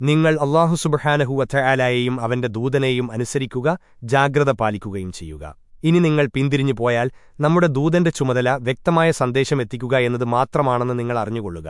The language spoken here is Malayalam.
നിങ്ങൾ അള്ളാഹു സുബഹാനഹുവറ്റയാലായെയും അവന്റെ ദൂതനെയും അനുസരിക്കുക ജാഗ്രത പാലിക്കുകയും ചെയ്യുക. ഇനി നിങ്ങൾ പിന്തിരിഞ്ഞു പോയാൽ നമ്മുടെ ദൂതന്റെ ചുമതല വ്യക്തമായ സന്ദേശം എത്തിക്കുക എന്നത് മാത്രമാണെന്ന് നിങ്ങൾ അറിഞ്ഞുകൊള്ളുക.